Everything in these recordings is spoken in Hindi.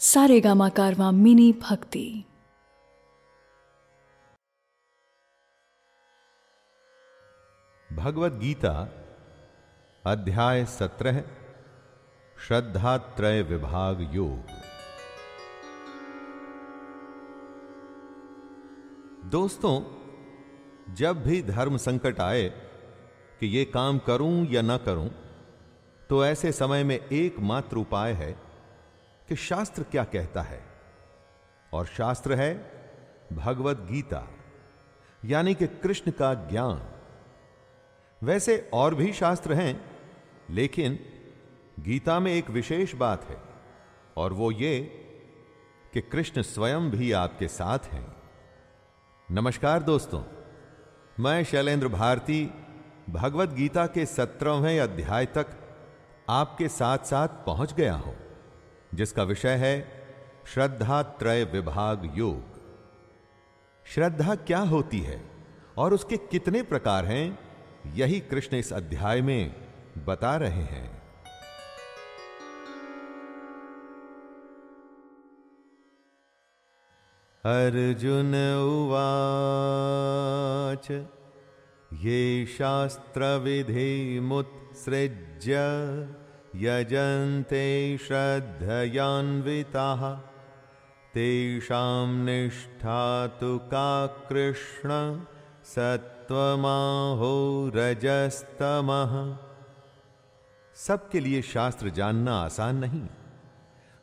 सारे गामा कारवा मिनी भक्ति। भगवत गीता, अध्याय सत्रह श्रद्धा त्रय विभाग योग। दोस्तों, जब भी धर्म संकट आए कि ये काम करूँ या ना करूँ तो ऐसे समय में एकमात्र उपाय है कि शास्त्र क्या कहता है? और शास्त्र है भगवत गीता, यानी कि कृष्ण का ज्ञान। वैसे और भी शास्त्र हैं, लेकिन गीता में एक विशेष बात है, और वो ये कि कृष्ण स्वयं भी आपके साथ हैं। नमस्कार दोस्तों, मैं शैलेंद्र भारती, भगवत गीता के सत्रहवें अध्याय तक आपके साथ साथ पहुँच गया हूँ। जिसका विषय है श्रद्धा त्रय विभाग योग। श्रद्धा क्या होती है और उसके कितने प्रकार हैं, यही कृष्ण इस अध्याय में बता रहे हैं। अर्जुन उवाच, ये शास्त्रविधिमुत्सृज्य। यजन्ते श्रद्धयान्विताः। तेषां निष्ठा तु का कृष्ण सत्वमाहो रजस्तमः। सबके लिए शास्त्र जानना आसान नहीं।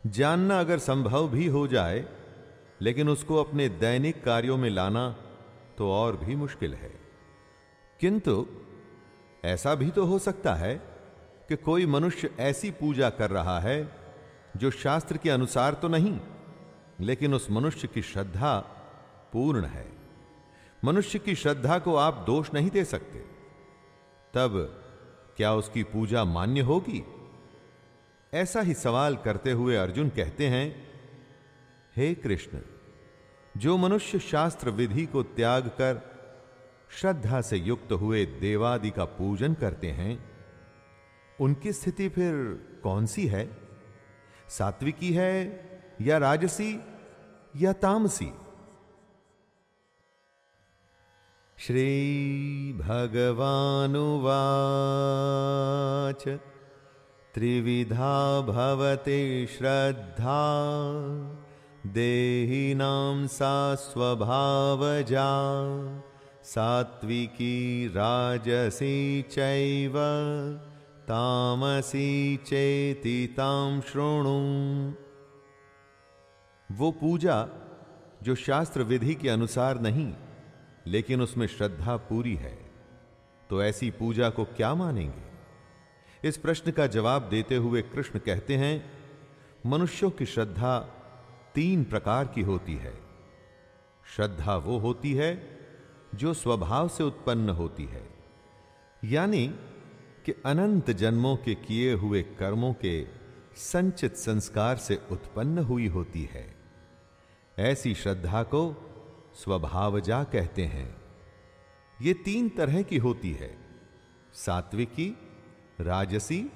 जानना अगर संभव भी हो जाए, लेकिन उसको अपने दैनिक कार्यों में लाना तो और भी मुश्किल है। किंतु ऐसा भी तो हो सकता है कि कोई मनुष्य ऐसी पूजा कर रहा है, जो शास्त्र के अनुसार तो नहीं, लेकिन उस मनुष्य की श्रद्धा पूर्ण है। मनुष्य की श्रद्धा को आप दोष नहीं दे सकते। तब क्या उसकी पूजा मान्य होगी? ऐसा ही सवाल करते हुए अर्जुन कहते हैं, हे कृष्ण, जो मनुष्य शास्त्र विधि को त्याग कर श्रद्धा से युक्त हुए देवादि का पूजन करते हैं उनकी स्थिति फिर कौन सी है? सात्विकी है या राजसी या तामसी? श्रीभगवानुवाच त्रिविधा भवति श्रद्धा, देहिनां सा स्वभावजा सात्विकी राजसी चैव। तामसी चेति तां शृणु वो पूजा जो शास्त्र विधि के अनुसार नहीं, लेकिन उसमें श्रद्धा पूरी है तो ऐसी पूजा को क्या मानेंगे? इस प्रश्न का जवाब देते हुए कृष्ण कहते हैं, मनुष्यों की श्रद्धा तीन प्रकार की होती है। श्रद्धा वो होती है जो स्वभाव से उत्पन्न होती है, यानी कि अनंत जन्मों के किए हुए कर्मों के संचित संस्कार से उत्पन्न हुई होती है। ऐसी श्रद्धा को स्वभावजा कहते हैं। ये तीन तरह की होती है, सात्विकी, राजसी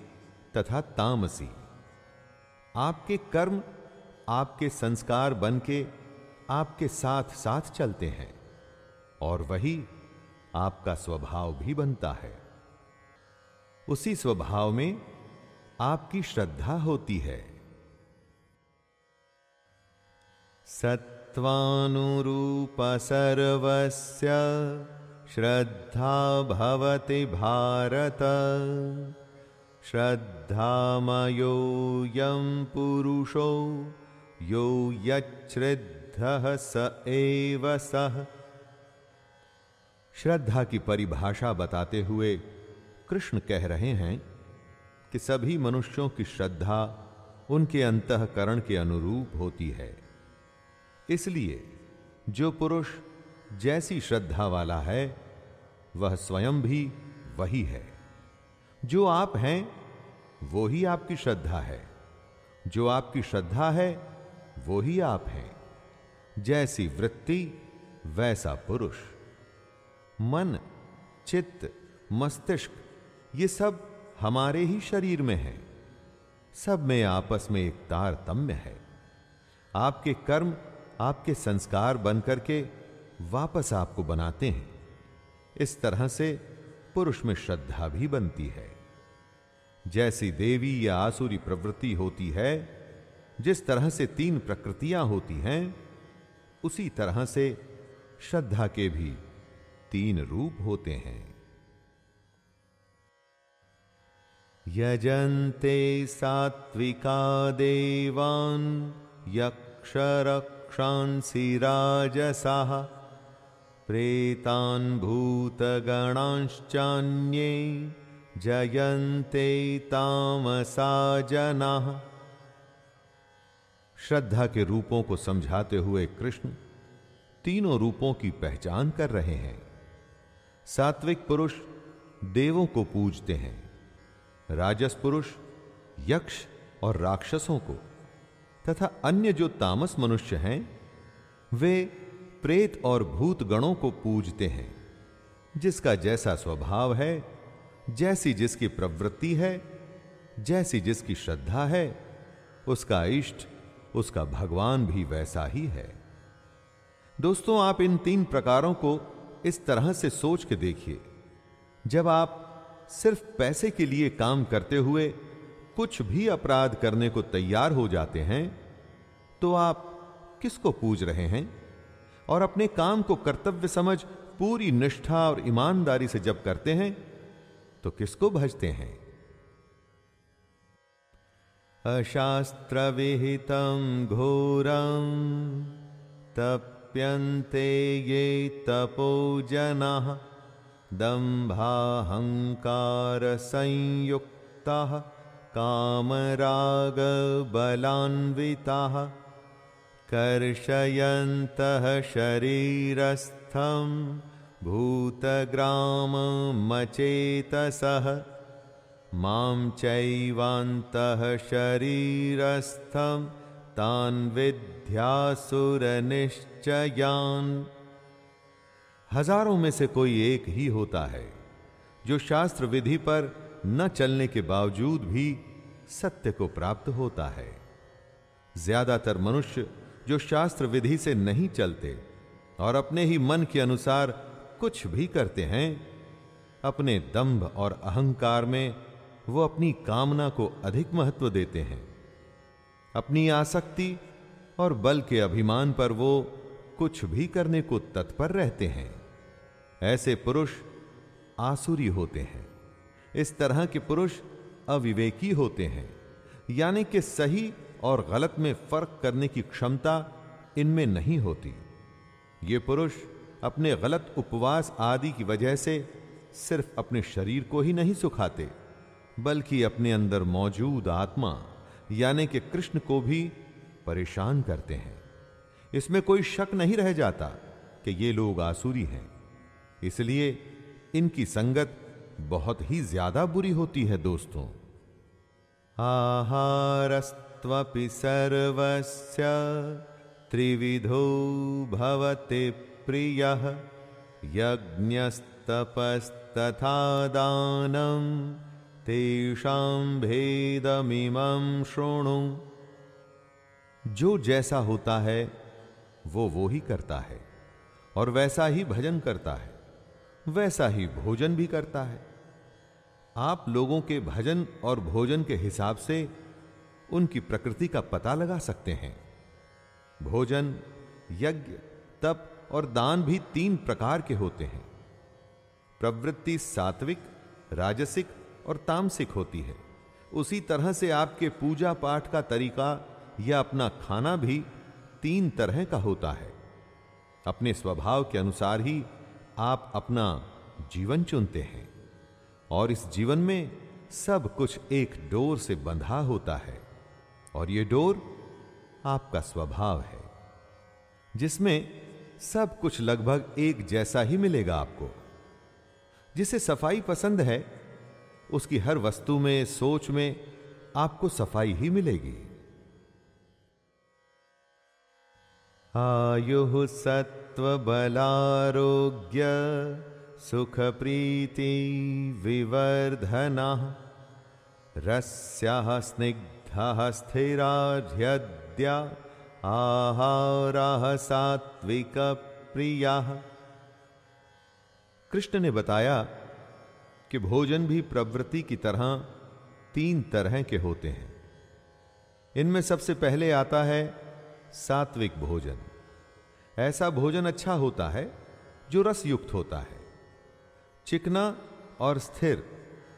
तथा तामसी। आपके कर्म, आपके संस्कार बन के आपके साथ साथ चलते हैं और वही आपका स्वभाव भी बनता है। उसी स्वभाव में आपकी श्रद्धा होती है। सत्वानुरूप सर्वस्य श्रद्धा भवति भारत। श्रद्धामयोऽयं पुरुषो, यो यच्छ्रद्धः स एव सः। श्रद्धा की परिभाषा बताते हुए कृष्ण कह रहे हैं कि सभी मनुष्यों की श्रद्धा उनके अंतकरण के अनुरूप होती है। इसलिए जो पुरुष जैसी श्रद्धा वाला है, वह स्वयं भी वही है। जो आप हैं, वो ही आपकी श्रद्धा है। जो आपकी श्रद्धा है, वो ही आप हैं। जैसी वृत्ति, वैसा पुरुष। मन, चित्त, मस्तिष्क ये सब हमारे ही शरीर में है। सब में आपस में एक तारतम्य है। आपके कर्म, आपके संस्कार बनकर के वापस आपको बनाते हैं। इस तरह से पुरुष में श्रद्धा भी बनती है। जैसी देवी या आसुरी प्रवृत्ति होती है, जिस तरह से तीन प्रकृतियाँ होती हैं, उसी तरह से श्रद्धा के भी तीन रूप होते हैं। यजन्ते सात्विका देवान यक्षरक्षांसि राजसाः, प्रेतान् भूतगणांश्चान्ये जयन्ते तामसा जनाः। श्रद्धा के रूपों को समझाते हुए कृष्ण तीनों रूपों की पहचान कर रहे हैं। सात्विक पुरुष देवों को पूजते हैं। राजस पुरुष यक्ष और राक्षसों को, तथा अन्य जो तामस मनुष्य हैं, वे प्रेत और भूत गणों को पूजते हैं, जिसका जैसा स्वभाव है, जैसी जिसकी प्रवृत्ति है, जैसी जिसकी श्रद्धा है, उसका इष्ट, उसका भगवान भी वैसा ही है। दोस्तों, आप इन तीन प्रकारों को इस तरह से सोच के देखिए। जब आप सिर्फ़ पैसे के लिए काम करते हुए कुछ भी अपराध करने को तैयार हो जाते हैं तो आप किसको पूज रहे हैं? और अपने काम को कर्तव्य समझ पूरी निष्ठा और ईमानदारी से जब करते हैं तो किसको भजते हैं? अशास्त्र विहितम घोरम तप्यन्ते ये तपो जना दम्भाहङ्कारसंयुक्ताः कामरागबलान्विताः कर्षयन्तः शरीरस्थं भूतग्राममचेतसः माँ चैवान्तः शरीरस्थं तान् विद्यासुरनिश्चयान्। हज़ारों में से कोई एक ही होता है, जो शास्त्र विधि पर न चलने के बावजूद भी सत्य को प्राप्त होता है। ज़्यादातर मनुष्य जो शास्त्र विधि से नहीं चलते और अपने ही मन के अनुसार कुछ भी करते हैं, अपने दंभ और अहंकार में वो अपनी कामना को अधिक महत्व देते हैं। अपनी आसक्ति और बल के अभिमान पर वो कुछ भी करने को तत्पर रहते हैं। ऐसे पुरुष आसुरी होते हैं। इस तरह के पुरुष अविवेकी होते हैं, यानी कि सही और गलत में फ़र्क करने की क्षमता इनमें नहीं होती। ये पुरुष अपने गलत उपवास आदि की वजह से सिर्फ़ अपने शरीर को ही नहीं सुखाते, बल्कि अपने अंदर मौजूद आत्मा, यानी कि कृष्ण को भी परेशान करते हैं। इसमें कोई शक नहीं रह जाता कि ये लोग आसुरी हैं। इसलिए इनकी संगत बहुत ही ज़्यादा बुरी होती है, दोस्तों। आहारस्त्वपि सर्वस्य त्रिविधो भवति प्रियः यज्ञस्तपस्तथा दानं तेषां भेदमिमं शृणु। जो जैसा होता है, वो वो ही करता है, और वैसा ही भजन करता है। वैसा ही भोजन भी करता है। आप लोगों के भजन और भोजन के हिसाब से उनकी प्रकृति का पता लगा सकते हैं। भोजन, यज्ञ, तप और दान भी तीन प्रकार के होते हैं। प्रवृत्ति सात्विक, राजसिक और तामसिक होती है। उसी तरह से आपके पूजा पाठ का तरीका या अपना खाना भी तीन तरह का होता है। अपने स्वभाव के अनुसार ही आप अपना जीवन चुनते हैं और इस जीवन में सब कुछ एक डोर से बंधा होता है और यह डोर आपका स्वभाव है, जिसमें सब कुछ लगभग एक जैसा ही मिलेगा आपको। जिसे सफ़ाई पसंद है, उसकी हर वस्तु में, सोच में आपको सफ़ाई ही मिलेगी। आयुः सत्त्वबलारोग्य सुखप्रीति विवर्धनः। रस्याः स्निग्धः आहारा सात्विक प्रिया कृष्ण ने बताया कि भोजन भी प्रवृत्ति की तरह तीन तरह के होते हैं। इनमें सबसे पहले आता है सात्विक भोजन। ऐसा भोजन अच्छा होता है जो रस युक्त होता है। चिकना और स्थिर,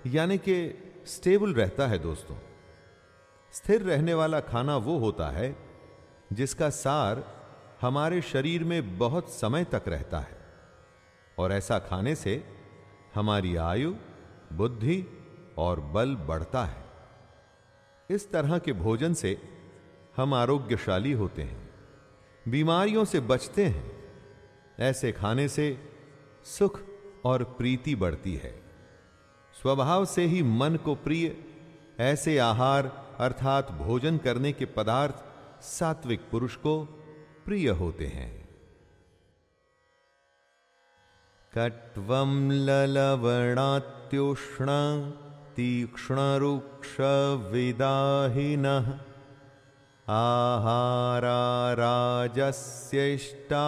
यानी कि स्टेबल रहता है दोस्तों। स्थिर रहने वाला खाना वो होता है जिसका सार हमारे शरीर में बहुत समय तक रहता है और ऐसा खाने से हमारी आयु, बुद्धि और बल बढ़ता है। इस तरह के भोजन से हम आरोग्यशाली होते हैं। बीमारियों से बचते हैं। ऐसे खाने से सुख और प्रीति बढ़ती है। स्वभाव से ही मन को प्रिय, ऐसे आहार अर्थात भोजन करने के पदार्थ सात्विक पुरुष को प्रिय होते हैं। कट्वम ललवणात्युष्ण तीक्ष्ण रुक्ष विदाहिन आहारा राजस्येष्टा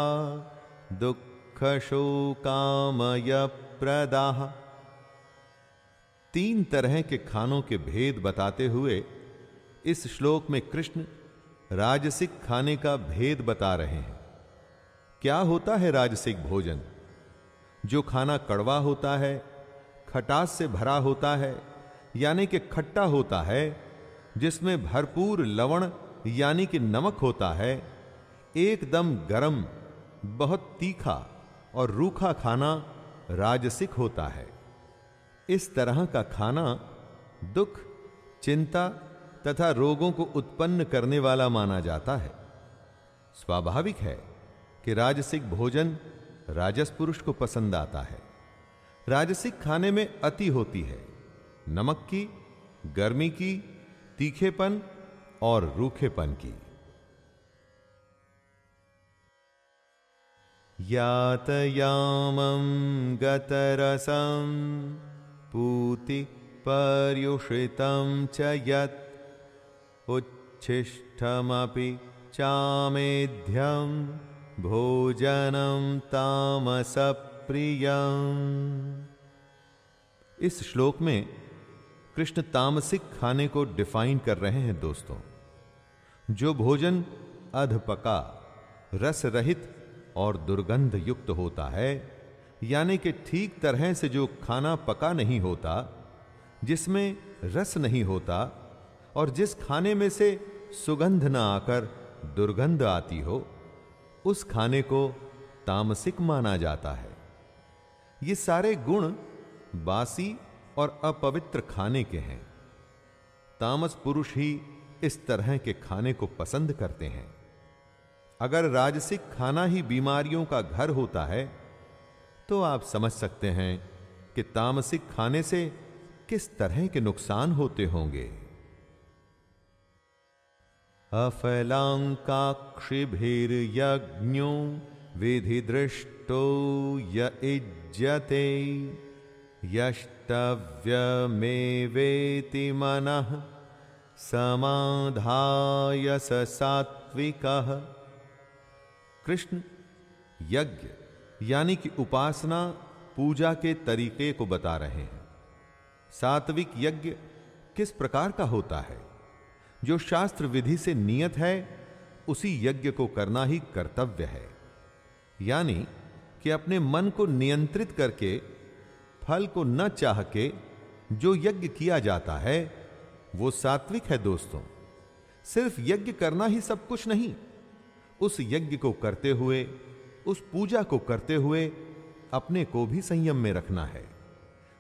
प्रदा तीन तरह के खानों के भेद बताते हुए इस श्लोक में कृष्ण राजसिक खाने का भेद बता रहे हैं। क्या होता है राजसिक भोजन? जो खाना कड़वा होता है, खटास से भरा होता है, यानी कि खट्टा होता है, जिसमें भरपूर लवण यानी कि नमक होता है, एकदम गरम, बहुत तीखा और रूखा खाना राजसिक होता है। इस तरह का खाना दुख, चिंता तथा रोगों को उत्पन्न करने वाला माना जाता है। स्वाभाविक है कि राजसिक भोजन राजस पुरुष को पसंद आता है। राजसिक खाने में अति होती है, नमक की, गर्मी की, तीखेपन और रूखेपन की। यातयामं गतरसं पूति पर्युषितं च यत् उच्छिष्टमपि चामेध्यं भोजनं तामसप्रियम्। इस श्लोक में कृष्ण तामसिक खाने को डिफाइन कर रहे हैं दोस्तों। जो भोजन अधपका रस रहित और दुर्गंध युक्त होता है, यानी कि ठीक तरह से जो खाना पका नहीं होता, जिसमें रस नहीं होता और जिस खाने में से सुगंध न आकर दुर्गंध आती हो, उस खाने को तामसिक माना जाता है। ये सारे गुण बासी और अपवित्र खाने के हैं। तामस पुरुष ही इस तरह के खाने को पसंद करते हैं। अगर राजसिक खाना ही बीमारियों का घर होता है तो आप समझ सकते हैं कि तामसिक खाने से किस तरह के नुकसान होते होंगे। अफलांकाक्षिभिर्यज्ञो विधि दृष्टो य इज्यते यष्टव्यमेवेति मनः समाधाय सात्विकः कृष्ण यज्ञ, यानी कि उपासना, पूजा के तरीके को बता रहे हैं। सात्विक यज्ञ किस प्रकार का होता है? जो शास्त्र विधि से नियत है, उसी यज्ञ को करना ही कर्तव्य है। यानी कि अपने मन को नियंत्रित करके, फल को न चाह के जो यज्ञ किया जाता है वो सात्विक है दोस्तों। सिर्फ़ यज्ञ करना ही सब कुछ नहीं। उस यज्ञ को करते हुए, उस पूजा को करते हुए अपने को भी संयम में रखना है।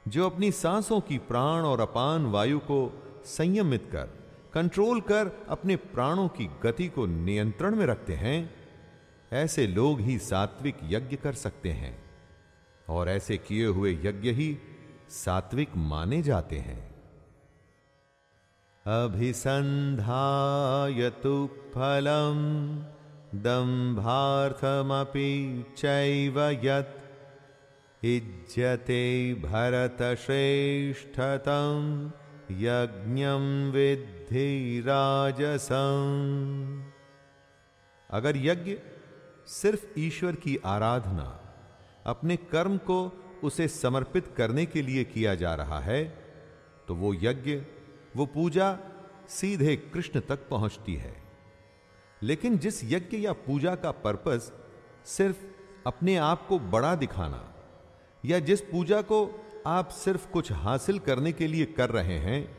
जो अपनी सांसों की प्राण और अपान वायु को संयमित कर, कंट्रोल कर अपने प्राणों की गति को नियंत्रण में रखते हैं, ऐसे लोग ही सात्विक यज्ञ कर सकते हैं। और ऐसे किए हुए यज्ञ ही सात्विक माने जाते हैं। अभिसंधाय तो फलम दंभार्थमपि चैव यत् इज्यते भरतश्रेष्ठतं यज्ञं विद्धि राजसम्। अगर यज्ञ सिर्फ़ ईश्वर की आराधना, अपने कर्म को उसे समर्पित करने के लिए किया जा रहा है तो वो यज्ञ वो पूजा सीधे कृष्ण तक पहुँचती है। लेकिन जिस यज्ञ या पूजा का पर्पस सिर्फ़ अपने आप को बड़ा दिखाना या जिस पूजा को आप सिर्फ़ कुछ हासिल करने के लिए कर रहे हैं,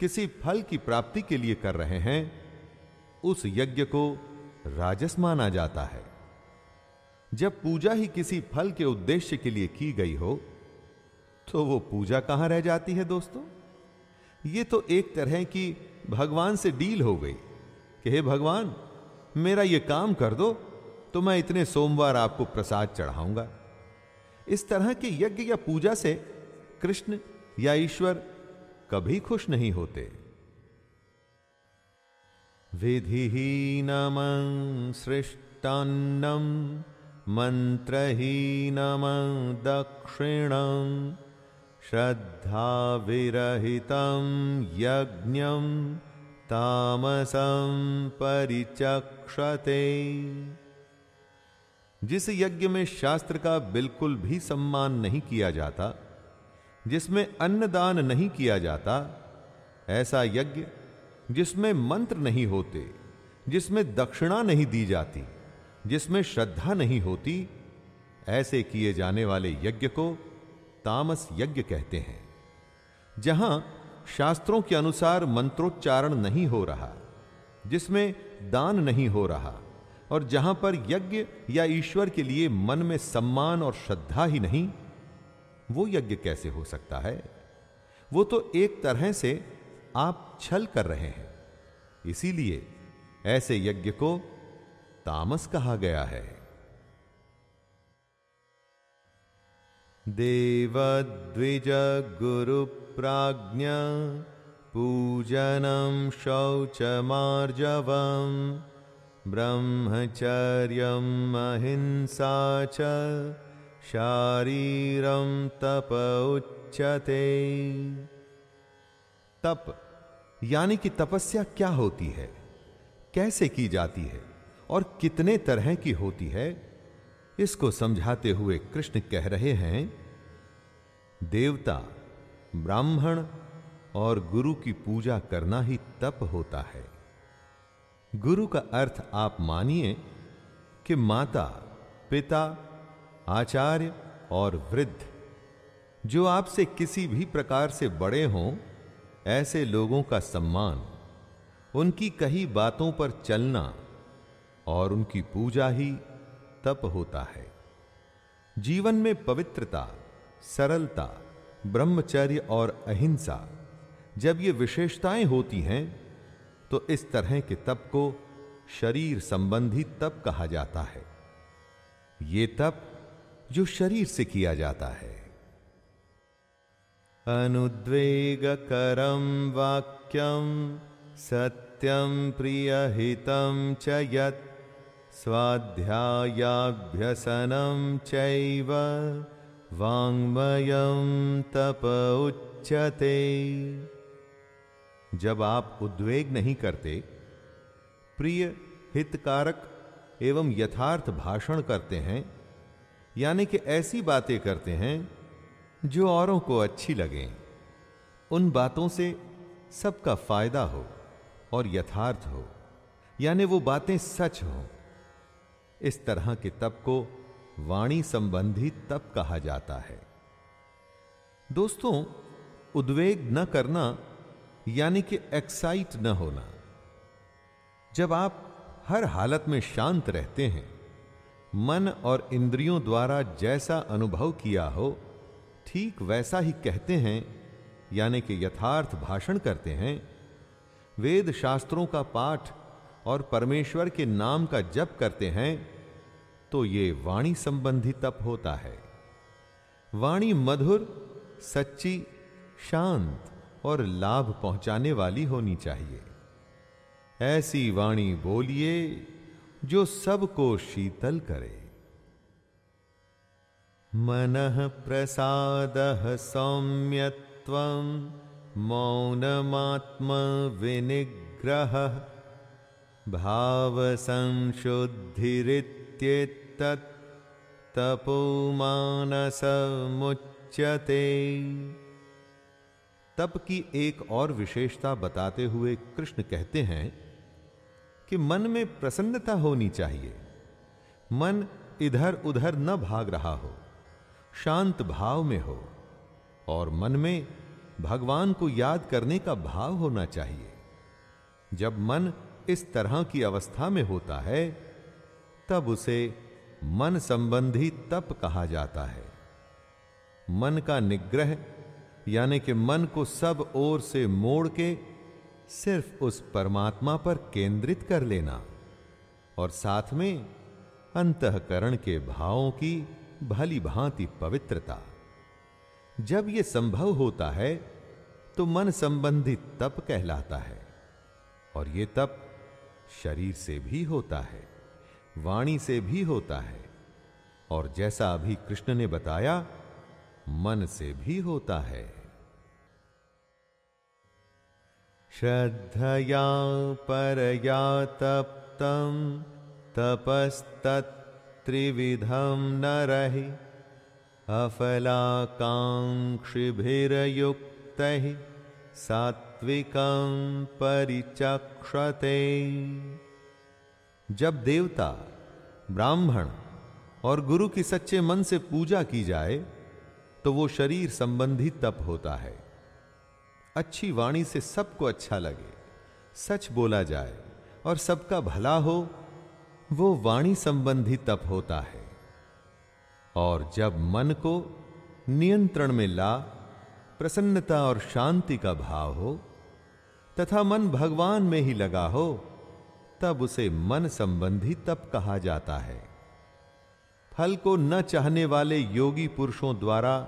किसी फल की प्राप्ति के लिए कर रहे हैं, उस यज्ञ को राजस माना जाता है। जब पूजा ही किसी फल के उद्देश्य के लिए की गई हो तो वो पूजा कहाँ रह जाती है दोस्तों? ये तो एक तरह की भगवान से डील हो गई कि हे भगवान, मेरा ये काम कर दो तो मैं इतने सोमवार आपको प्रसाद चढ़ाऊँगा। इस तरह के यज्ञ या पूजा से कृष्ण या ईश्वर कभी खुश नहीं होते। विधिहीनम सृष्टान्नम मंत्रहीनम दक्षिणम। श्रद्धा विरहितं यज्ञम तामसं परिचक्षते। जिस यज्ञ में शास्त्र का बिल्कुल भी सम्मान नहीं किया जाता, जिसमें अन्नदान नहीं किया जाता, ऐसा यज्ञ जिसमें मंत्र नहीं होते, जिसमें दक्षिणा नहीं दी जाती, जिसमें श्रद्धा नहीं होती, ऐसे किए जाने वाले यज्ञ को तामस यज्ञ कहते हैं। जहाँ शास्त्रों के अनुसार मंत्रोच्चारण नहीं हो रहा, जिसमें दान नहीं हो रहा, और जहाँ पर यज्ञ या ईश्वर के लिए मन में सम्मान और श्रद्धा ही नहीं, वो यज्ञ कैसे हो सकता है? वो तो एक तरह से आप छल कर रहे हैं। इसीलिए ऐसे यज्ञ को तामस कहा गया है। देवद्विज गुरु प्राज्ञ पूजनम शौचमार्जवम ब्रह्मचर्यम अहिंसा च शारीरम तप उच्यते। तप, यानी कि तपस्या क्या होती है? कैसे की जाती है? और कितने तरह की होती है? इसको समझाते हुए कृष्ण कह रहे हैं देवता ब्राह्मण और गुरु की पूजा करना ही तप होता है। गुरु का अर्थ आप मानिए कि माता, पिता, आचार्य और वृद्ध, जो आपसे किसी भी प्रकार से बड़े हों, ऐसे लोगों का सम्मान, उनकी कही बातों पर चलना और उनकी पूजा ही तप होता है। जीवन में पवित्रता सरलता, ब्रह्मचर्य और अहिंसा। जब ये विशेषताएँ होती हैं तो इस तरह के तप को शरीर संबंधी तप कहा जाता है। ये तप जो शरीर से किया जाता है। अनुद्वेगकरं वाक्यं सत्यं प्रियहितं च यत्। चैव वाङ्मयं तप उच्यते। जब आप उद्वेग नहीं करते, प्रिय हितकारक एवं यथार्थ भाषण करते हैं, यानी कि ऐसी बातें करते हैं, जो औरों को अच्छी लगें, उन बातों से सबका फ़ायदा हो और यथार्थ हो, यानी वो बातें सच हो। इस तरह के तप को वाणी संबंधी तप कहा जाता है। दोस्तों, उद्वेग न करना, यानी कि एक्साइट न होना। जब आप हर हालत में शांत रहते हैं, मन और इंद्रियों द्वारा जैसा अनुभव किया हो, ठीक वैसा ही कहते हैं, यानी कि यथार्थ भाषण करते हैं। वेद शास्त्रों का पाठ और परमेश्वर के नाम का जप करते हैं तो ये वाणी संबंधी तप होता है। वाणी मधुर, सच्ची, शांत और लाभ पहुँचाने वाली होनी चाहिए। ऐसी वाणी बोलिए जो सबको शीतल करे। मन प्रसाद सौम्यत्वं मौनमात्म विनिग्रह भाव संशुद्धिरित्येतत् तपो मानसमुच्यते। तप की एक और विशेषता बताते हुए कृष्ण कहते हैं कि मन में प्रसन्नता होनी चाहिए। मन इधर उधर न भाग रहा हो, शांत भाव में हो, और मन में भगवान को याद करने का भाव होना चाहिए। जब मन इस तरह की अवस्था में होता है, तब उसे मन संबंधी तप कहा जाता है। मन का निग्रह, यानी कि मन को सब ओर से मोड़ के सिर्फ़ उस परमात्मा पर केंद्रित कर लेना और साथ में अंतकरण के भावों की भली भांति पवित्रता। जब यह संभव होता है तो मन संबंधी तप कहलाता है और यह तप शरीर से भी होता है। वाणी से भी होता है। और जैसा अभी कृष्ण ने बताया, मन से भी होता है। श्रद्धया परया तप्तं तपस्तत्त्रिविधं नरहि, अफलाकाङ्क्षिभिर्युक्तैः सात्विकं परिचक्षते। जब देवता, ब्राह्मण और गुरु की सच्चे मन से पूजा की जाए तो वो शरीर संबंधी तप होता है। अच्छी वाणी से सबको अच्छा लगे, सच बोला जाए और सबका भला हो, वो वाणी संबंधी तप होता है। और जब मन को नियंत्रण में ला, प्रसन्नता और शांति का भाव हो, तथा मन भगवान में ही लगा हो तब उसे मन संबंधी तप कहा जाता है। फल को न चाहने वाले योगी पुरुषों द्वारा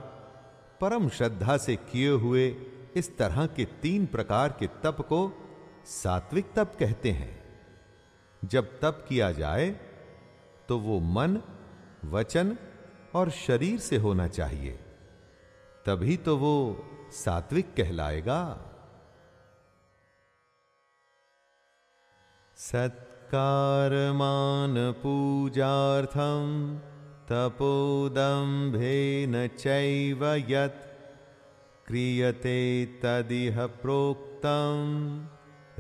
परम श्रद्धा से किए हुए इस तरह के तीन प्रकार के तप को सात्विक तप कहते हैं। जब तप किया जाए तो वो मन, वचन और शरीर से होना चाहिए। तभी तो वो सात्विक कहलाएगा। सत्कारमान पूजार्थम तपोदम्भेन चैव यत् क्रियते तदिह प्रोक्तम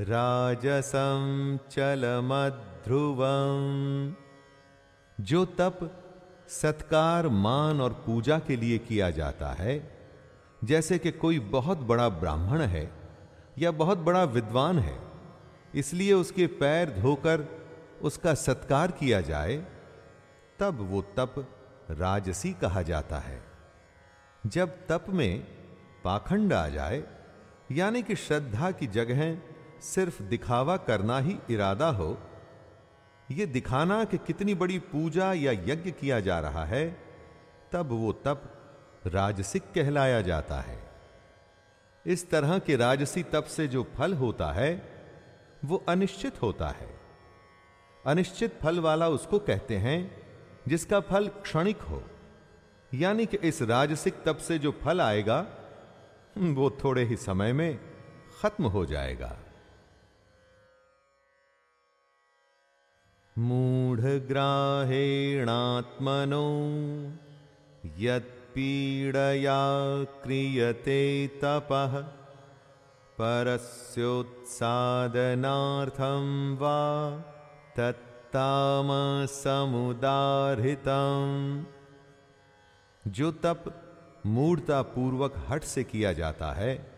राजसं चलमध्रुवम। जो तप सत्कार मान और पूजा के लिए किया जाता है, जैसे कि कोई बहुत बड़ा ब्राह्मण है या बहुत बड़ा विद्वान है इसलिए उसके पैर धोकर उसका सत्कार किया जाए, तब वो तप राजसी कहा जाता है। जब तप में पाखंड आ जाए, यानी कि श्रद्धा की जगह सिर्फ़ दिखावा करना ही इरादा हो यह दिखाना कि कितनी बड़ी पूजा या यज्ञ किया जा रहा है, तब वो तप राजसिक कहलाया जाता है। इस तरह के राजसी तप से जो फल होता है वो अनिश्चित होता है। अनिश्चित फल वाला उसको कहते हैं, जिसका फल क्षणिक हो। यानी कि इस राजसिक तप से जो फल आएगा, वो थोड़े ही समय में खत्म हो जाएगा। मूढ़ग्राहेणात्मनो, यत्पीडया क्रियते तपः। परस्योत्सादनार्थं वा तत्तामसमुदाहृतम् जो तप मूर्ता पूर्वक हट से किया जाता है,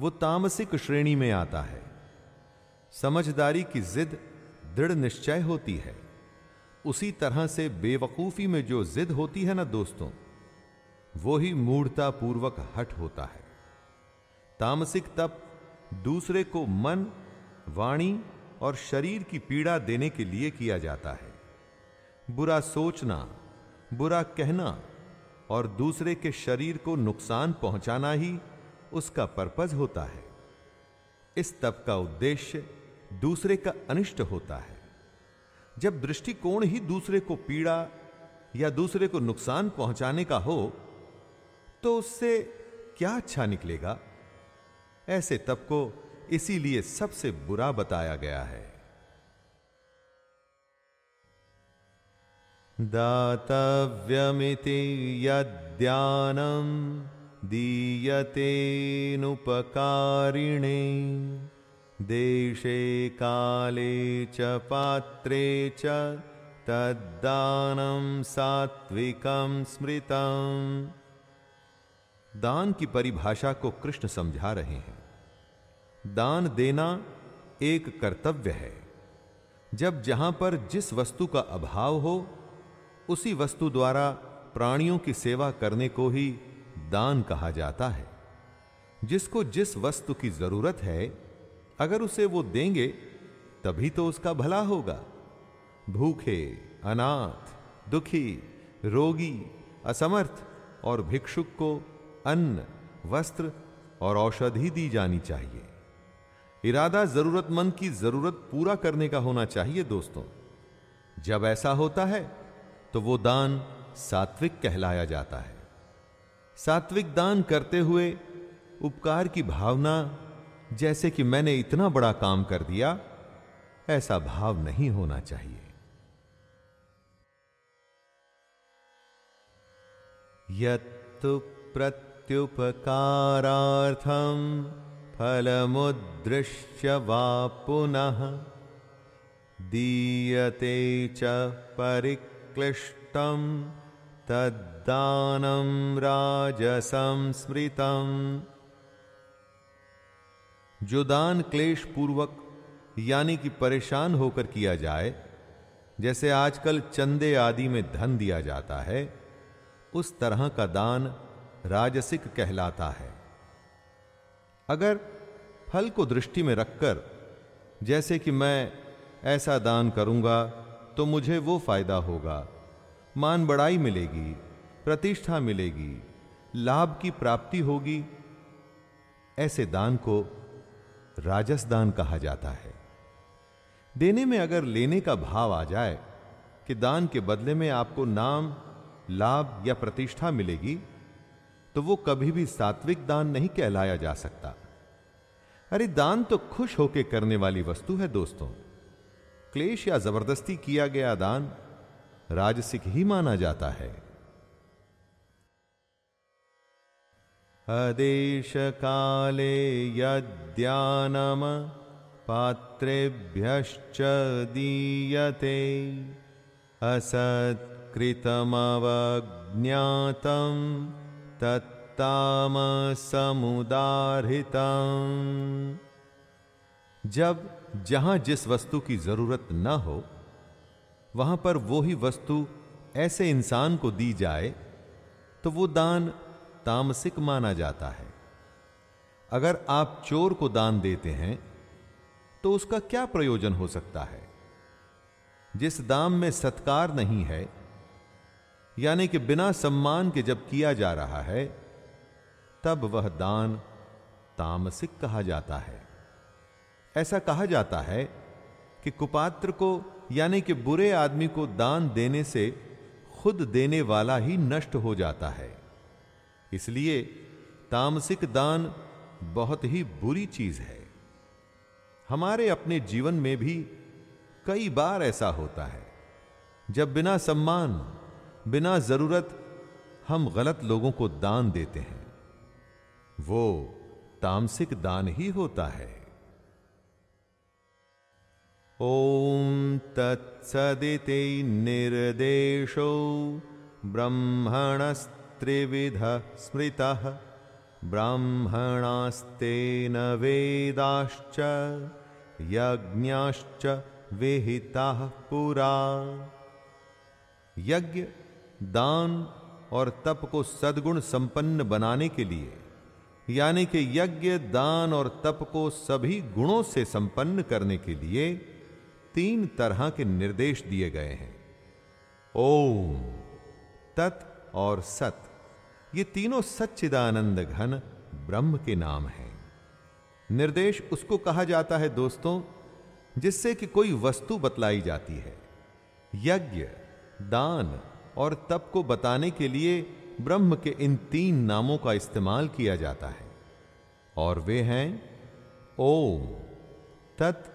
वो तामसिक श्रेणी में आता है। समझदारी की जिद दृढ़ निश्चय होती है। उसी तरह से बेवकूफ़ी में जो जिद होती है ना दोस्तों, वो ही मूर्ता पूर्वक हट होता है। तामसिक तप, दूसरे को मन, वाणी और शरीर की पीड़ा देने के लिए किया जाता है। बुरा सोचना, बुरा कहना और दूसरे के शरीर को नुकसान पहुंचाना ही उसका पर्पज होता है। इस तप का उद्देश्य दूसरे का अनिष्ट होता है। जब दृष्टिकोण ही दूसरे को पीड़ा या दूसरे को नुकसान पहुँचाने का हो तो उससे क्या अच्छा निकलेगा? ऐसे तप को इसीलिए सबसे बुरा बताया गया है। दातव्यमिति यद्यानम दीयते नुपकारिणे देशे काले च पात्रे च तद्दानम सात्विकम स्मृतम। दान की परिभाषा को कृष्ण समझा रहे हैं। दान देना एक कर्तव्य है। जब जहाँ पर जिस वस्तु का अभाव हो, उसी वस्तु द्वारा प्राणियों की सेवा करने को ही दान कहा जाता है। जिसको जिस वस्तु की ज़रूरत है, अगर उसे वो देंगे, तभी तो उसका भला होगा। भूखे, अनाथ, दुखी, रोगी, असमर्थ और भिक्षुक को अन्न, वस्त्र और औषधि दी जानी चाहिए। इरादा जरूरतमंद की ज़रूरत पूरा करने का होना चाहिए दोस्तों। जब ऐसा होता है तो वो दान सात्विक कहलाया जाता है। सात्विक दान करते हुए उपकार की भावना, जैसे कि मैंने इतना बड़ा काम कर दिया, ऐसा भाव नहीं होना चाहिए। यत्तु प्रत्युपकारार्थम फलमुद्दृश्य वा पुनः दीयते च परिक्लिष्टं तद्दानं राजसं स्मृतम् जो दान क्लेश पूर्वक यानी कि परेशान होकर किया जाए, जैसे आजकल चंदे आदि में धन दिया जाता है, उस तरह का दान राजसिक कहलाता है। अगर फल को दृष्टि में रखकर जैसे कि मैं ऐसा दान करूँगा तो मुझे वो फ़ायदा होगा। मान बड़ाई मिलेगी, प्रतिष्ठा मिलेगी, लाभ की प्राप्ति होगी। ऐसे दान को राजस दान कहा जाता है। देने में अगर लेने का भाव आ जाए कि दान के बदले में आपको नाम, लाभ या प्रतिष्ठा मिलेगी तो वो कभी भी सात्विक दान नहीं कहलाया जा सकता। अरे, दान तो खुश होके करने वाली वस्तु है दोस्तों। क्लेश या ज़बरदस्ती किया गया दान राजसिक ही माना जाता है। अदेश काले यद्यानम पात्रेभ्यश्च दीयते असत्कृतमवज्ञातं तत्तामसमुदारितम् जब जहाँ जिस वस्तु की ज़रूरत न हो, वहाँ पर वो ही वस्तु ऐसे इंसान को दी जाए तो वो दान तामसिक माना जाता है। अगर आप चोर को दान देते हैं तो उसका क्या प्रयोजन हो सकता है? जिस दाम में सत्कार नहीं है यानी कि बिना सम्मान के जब किया जा रहा है, तब वह दान तामसिक कहा जाता है। ऐसा कहा जाता है कि कुपात्र को यानी कि बुरे आदमी को दान देने से खुद देने वाला ही नष्ट हो जाता है। इसलिए तामसिक दान बहुत ही बुरी चीज़ है। हमारे अपने जीवन में भी कई बार ऐसा होता है। जब बिना सम्मान बिना ज़रूरत हम गलत लोगों को दान देते हैं। वो तामसिक दान ही होता है। ओम तत्सदिति निर्देशो ब्रह्मणस्त्रिविध स्मृतः ब्राह्मणास्तेन वेदाश्च यज्ञाश्च विहिताः पुरा। यज्ञ दान और तप को सद्गुण संपन्न बनाने के लिए, यानी कि यज्ञ, दान और तप को सभी गुणों से संपन्न करने के लिए तीन तरह के निर्देश दिए गए हैं। ओम, तत् और सत। ये तीनों सच्चिदानंद घन ब्रह्म के नाम हैं। निर्देश उसको कहा जाता है, दोस्तों, जिससे कि कोई वस्तु बतलाई जाती है। यज्ञ, दान और तप को बताने के लिए ब्रह्म के इन तीन नामों का इस्तेमाल किया जाता है। और वे हैं ओम, तत्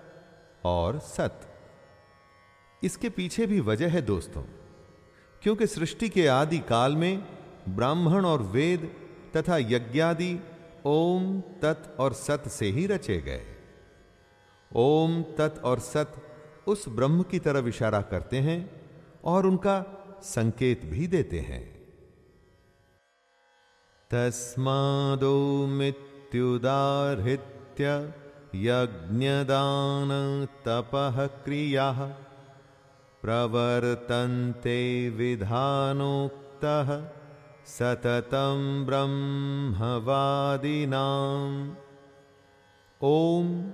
और सत। इसके पीछे भी वजह है दोस्तों, क्योंकि सृष्टि के आदि काल में ब्राह्मण और वेद तथा यज्ञादि ओम, तत् और सत से ही रचे गए। ओम, तत् और सत उस ब्रह्म की तरफ़ इशारा करते हैं और उनका संकेत भी देते हैं। तस्मादो मित्युदाहृत्य यज्ञदान तपः क्रिया प्रवर्तन्ते विधानोक्तः सततं ब्रह्मवादिनाम्। ओम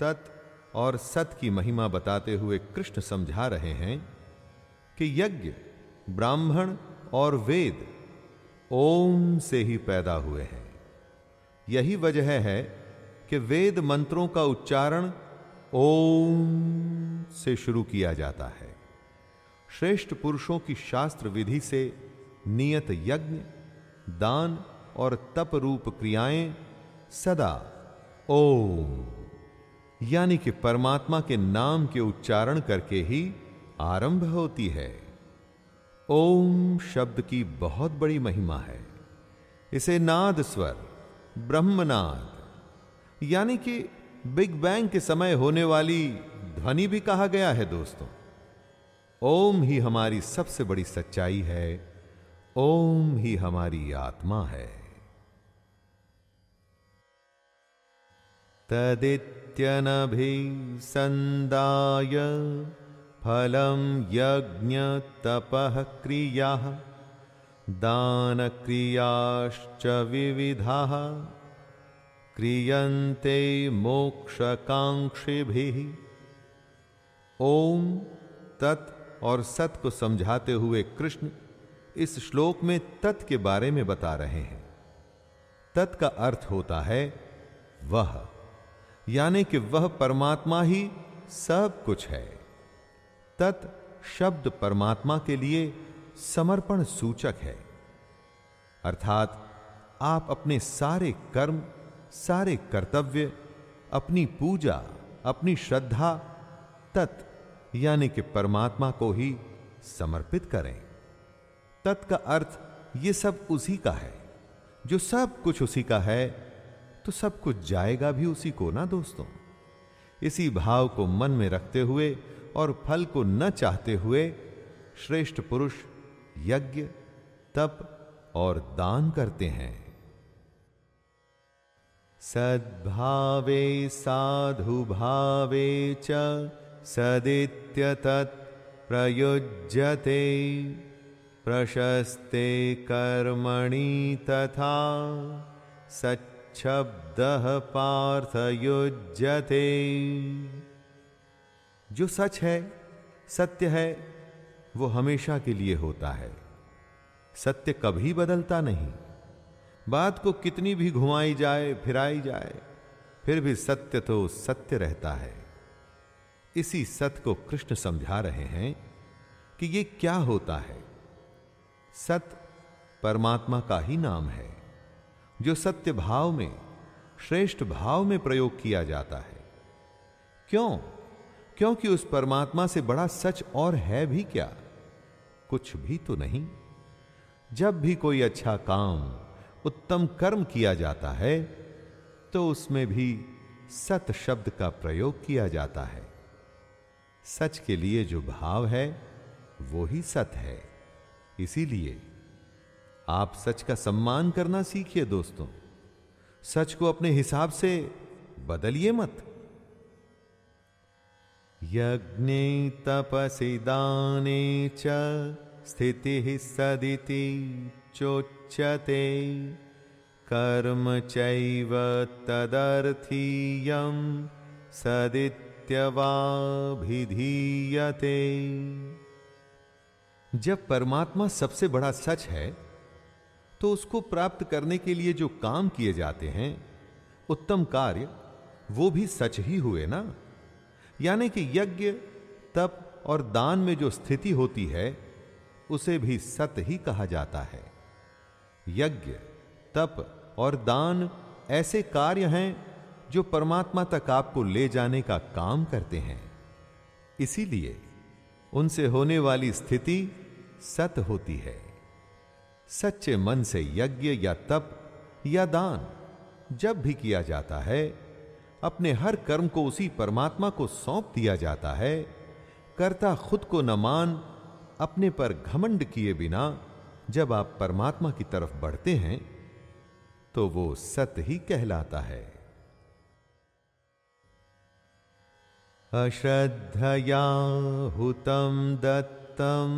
तत् और सत की महिमा बताते हुए कृष्ण समझा रहे हैं कि यज्ञ ब्राह्मण और वेद ओम से ही पैदा हुए हैं। यही वजह है कि वेद मंत्रों का उच्चारण ओम से शुरू किया जाता है। श्रेष्ठ पुरुषों की शास्त्र विधि से नियत यज्ञ, दान और तप रूप क्रियाएँ सदा ओम, यानी कि परमात्मा के नाम के उच्चारण करके ही आरंभ होती है। ओम शब्द की बहुत बड़ी महिमा है। इसे नाद स्वर, ब्रह्मनाद, यानी कि बिग बैंग के समय होने वाली ध्वनि भी कहा गया है दोस्तों। ओम ही हमारी सबसे बड़ी सच्चाई है, ओम ही हमारी आत्मा है। तदित्यनभिसन्दाय फलं यज्ञतपः क्रियाः, दानक्रियाश्च विविधाः, क्रियन्ते मोक्षकांक्षिभिः ओम तत् और सत को समझाते हुए कृष्ण इस श्लोक में तत् के बारे में बता रहे हैं। तत् का अर्थ होता है वह, यानी कि वह परमात्मा ही सब कुछ है। तत् शब्द परमात्मा के लिए समर्पण सूचक है। अर्थात, आप अपने सारे कर्म, सारे कर्तव्य, अपनी पूजा, अपनी श्रद्धा तत्, यानी कि परमात्मा को ही समर्पित करें। तत् का अर्थ ये सब उसी का है। जो सब कुछ उसी का है तो सब कुछ जाएगा भी उसी को ना दोस्तों? इसी भाव को मन में रखते हुए और फल को न चाहते हुए श्रेष्ठ पुरुष, यज्ञ, तप और दान करते हैं। सद्भावे साधु भावे च सदित्य तत् प्रयुज्यते, प्रशस्ते कर्मणि तथा सच्छब्दः पार्थयुज्यते। जो सच है, सत्य है, वो हमेशा के लिए होता है। सत्य कभी बदलता नहीं। बात को कितनी भी घुमाई जाए, फिराई जाए, फिर भी सत्य तो सत्य रहता है। इसी सत्य को कृष्ण समझा रहे हैं कि ये क्या होता है। सत्य परमात्मा का ही नाम है, जो सत्य भाव में, श्रेष्ठ भाव में प्रयोग किया जाता है। क्यों? क्योंकि उस परमात्मा से बड़ा सच और है भी क्या? कुछ भी तो नहीं। जब भी कोई अच्छा काम, उत्तम कर्म किया जाता है तो उसमें भी सत शब्द का प्रयोग किया जाता है। सच के लिए जो भाव है, वो ही सत है। इसीलिए आप सच का सम्मान करना सीखिए दोस्तों। सच को अपने हिसाब से बदलिए मत। यज्ञे तपसि दाने च स्थितिः सदिति चोच्यते। कर्म चैव तदर्थीयं सदित्यवाभिधीयते। जब परमात्मा सबसे बड़ा सच है तो उसको प्राप्त करने के लिए जो काम किए जाते हैं, उत्तम कार्य, वो भी सच ही हुए ना? यानी कि यज्ञ, तप और दान में जो स्थिति होती है, उसे भी सत ही कहा जाता है। यज्ञ, तप और दान ऐसे कार्य हैं, जो परमात्मा तक आपको ले जाने का काम करते हैं। इसीलिए उनसे होने वाली स्थिति सत होती है। सच्चे मन से यज्ञ या तप या दान जब भी किया जाता है अपने हर कर्म को उसी परमात्मा को सौंप दिया जाता है। कर्ता खुद को न मान, अपने पर घमंड किए बिना जब आप परमात्मा की तरफ़ बढ़ते हैं तो वो सत ही कहलाता है। अश्रद्धया हुतम दत्तम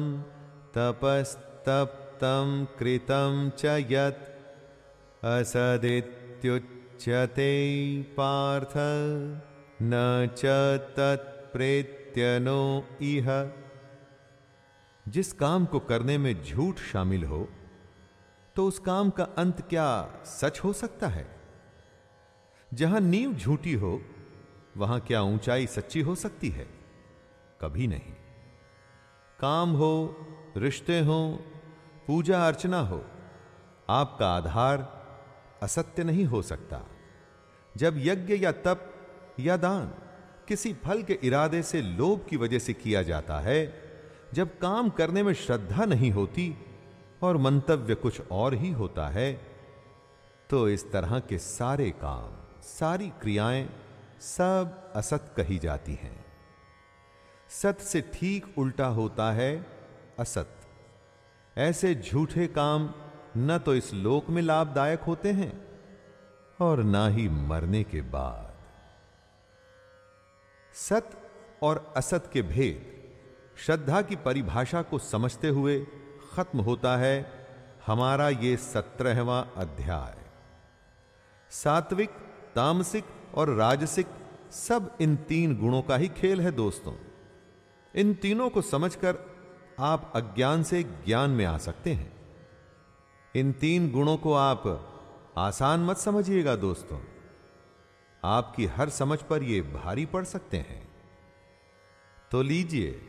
तपस्तप्तम कृतम च यत् असदित्युच्यते पार्थ, न च तत्प्रेत्यनो इह। जिस काम को करने में झूठ शामिल हो तो उस काम का अंत क्या सच हो सकता है? जहाँ नींव झूठी हो, वहाँ क्या ऊंचाई सच्ची हो सकती है? कभी नहीं। काम हो, रिश्ते हो, पूजा अर्चना हो, आपका आधार असत्य नहीं हो सकता। जब यज्ञ या तप या दान किसी फल के इरादे से लोभ की वजह से किया जाता है, जब काम करने में श्रद्धा नहीं होती और मंतव्य कुछ और ही होता है तो इस तरह के सारे काम, सारी क्रियाएँ सब असत कही जाती हैं। सत से ठीक उल्टा होता है असत। ऐसे झूठे काम न तो इस लोक में लाभदायक होते हैं और ना ही मरने के बाद। सत और असत के भेद श्रद्धा की परिभाषा को समझते हुए खत्म होता है हमारा ये सत्रहवा अध्याय। सात्विक, तामसिक और राजसिक सब इन तीन गुणों का ही खेल है दोस्तों। इन तीनों को समझकर आप अज्ञान से ज्ञान में आ सकते हैं। इन तीन गुणों को आप आसान मत समझिएगा, दोस्तों। आपकी हर समझ पर ये भारी पड़ सकते हैं। तो लीजिए,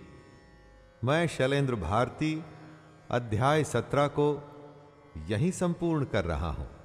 मैं शैलेंद्र भारती, अध्याय सत्रह को यहीं संपूर्ण कर रहा हूँ।